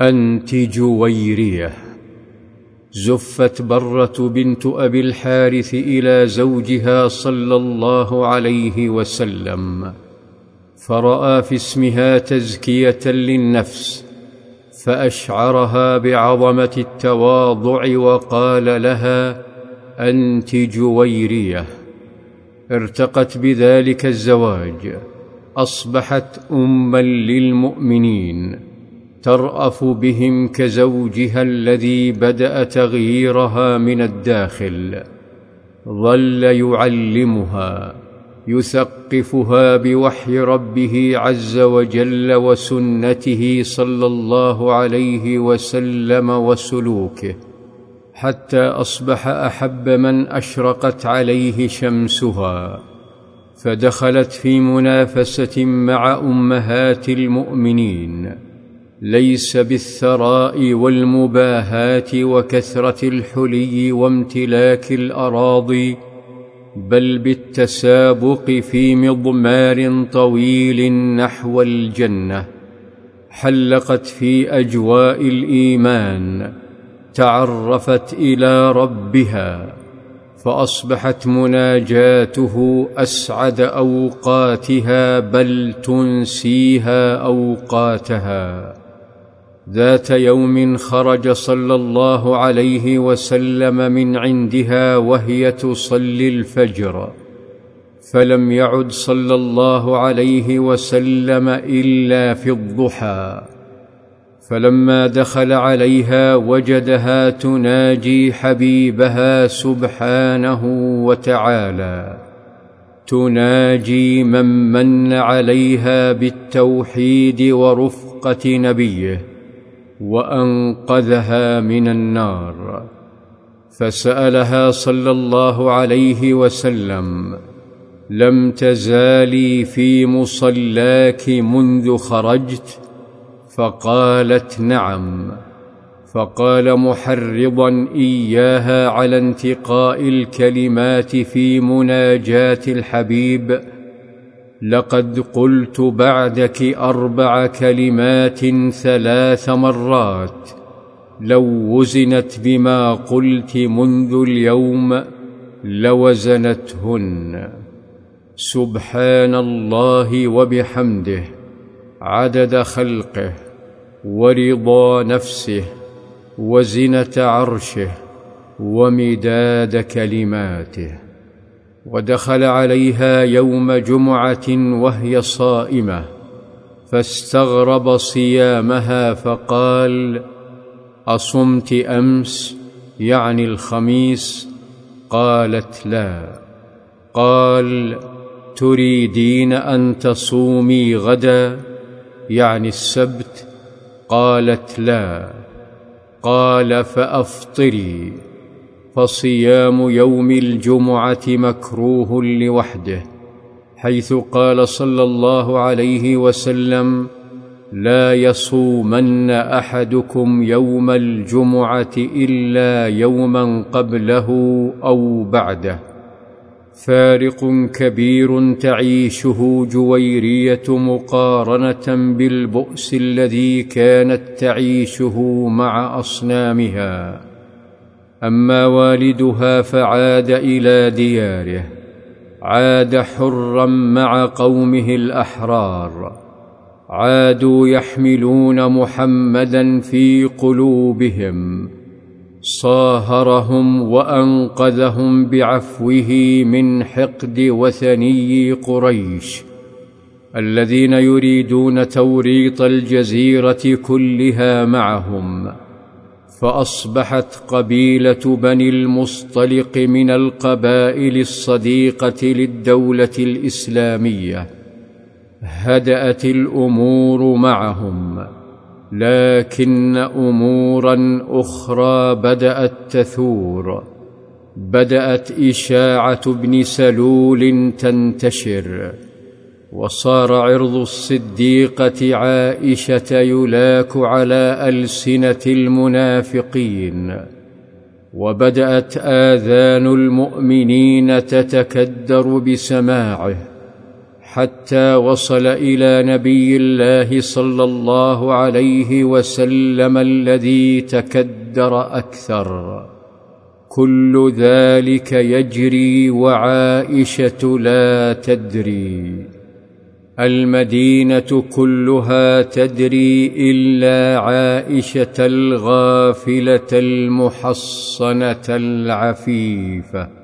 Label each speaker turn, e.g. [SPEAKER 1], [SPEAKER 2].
[SPEAKER 1] أنت جويرية. زفت برة بنت أبي الحارث إلى زوجها صلى الله عليه وسلم فرأى في اسمها تزكية للنفس فأشعرها بعظمة التواضع وقال لها أنت جويرية. ارتقت بذلك الزواج أصبحت اما للمؤمنين. ترأف بهم كزوجها الذي بدأ تغييرها من الداخل. ظل يعلمها يثقفها بوحي ربه عز وجل وسنته صلى الله عليه وسلم وسلوكه حتى أصبح أحب من أشرقت عليه شمسها. فدخلت في منافسة مع أمهات المؤمنين. ليس بالثراء والمباهاه وكثرة الحلي وامتلاك الأراضي بل بالتسابق في مضمار طويل نحو الجنة حلقت في أجواء الإيمان تعرفت إلى ربها فأصبحت مناجاته أسعد أوقاتها بل تنسيها أوقاتها. ذات يوم خرج صلى الله عليه وسلم من عندها وهي تصلي الفجر فلم يعد صلى الله عليه وسلم إلا في الضحى. فلما دخل عليها وجدها تناجي حبيبها سبحانه وتعالى. تناجي من من عليها بالتوحيد ورفقة نبيه. وأنقذها من النار فسألها صلى الله عليه وسلم لم تزالي في مصلاك منذ خرجت؟ فقالت نعم. فقال محرضا إياها على انتقاء الكلمات في مناجاة الحبيب. لقد قلت بعدك أربع كلمات ثلاث مرات. لو وزنت بما قلت منذ اليوم لوزنتهن. سبحان الله وبحمده. عدد خلقه ورضا نفسه وزنة عرشه ومداد كلماته. ودخل عليها يوم جمعة وهي صائمة فاستغرب صيامها فقال أصمت أمس؟ يعني الخميس؟ قالت لا قال تريدين أن تصومي غدا؟ يعني السبت؟ قالت لا قال فأفطري فصيام يوم الجمعة مكروه لوحده حيث قال صلى الله عليه وسلم لا يصومن أحدكم يوم الجمعة إلا يوما قبله أو بعده. فارق كبير تعيشه جويرية مقارنة بالبؤس الذي كانت تعيشه مع أصنامها. أما والدها فعاد إلى دياره عاد حرا مع قومه الأحرار عادوا يحملون محمدا في قلوبهم صاهرهم وأنقذهم بعفوه من حقد وثني قريش الذين يريدون توريط الجزيرة كلها معهم. فأصبحت قبيلة بني المصطلق من القبائل الصديقة للدولة الإسلامية. هدأت الأمور معهم لكن أمورا أخرى بدأت تثور. بدأت إشاعة ابن سلول تنتشر. وصار عرض الصديقة عائشة يلاك على ألسنة المنافقين. وبدأت آذان المؤمنين تتكدر بسماعه حتى وصل إلى نبي الله صلى الله عليه وسلم الذي تكدر أكثر. كل ذلك يجري وعائشة لا تدري. المدينة كلها تدري إلا عائشة الغافلة المحصنة العفيفة.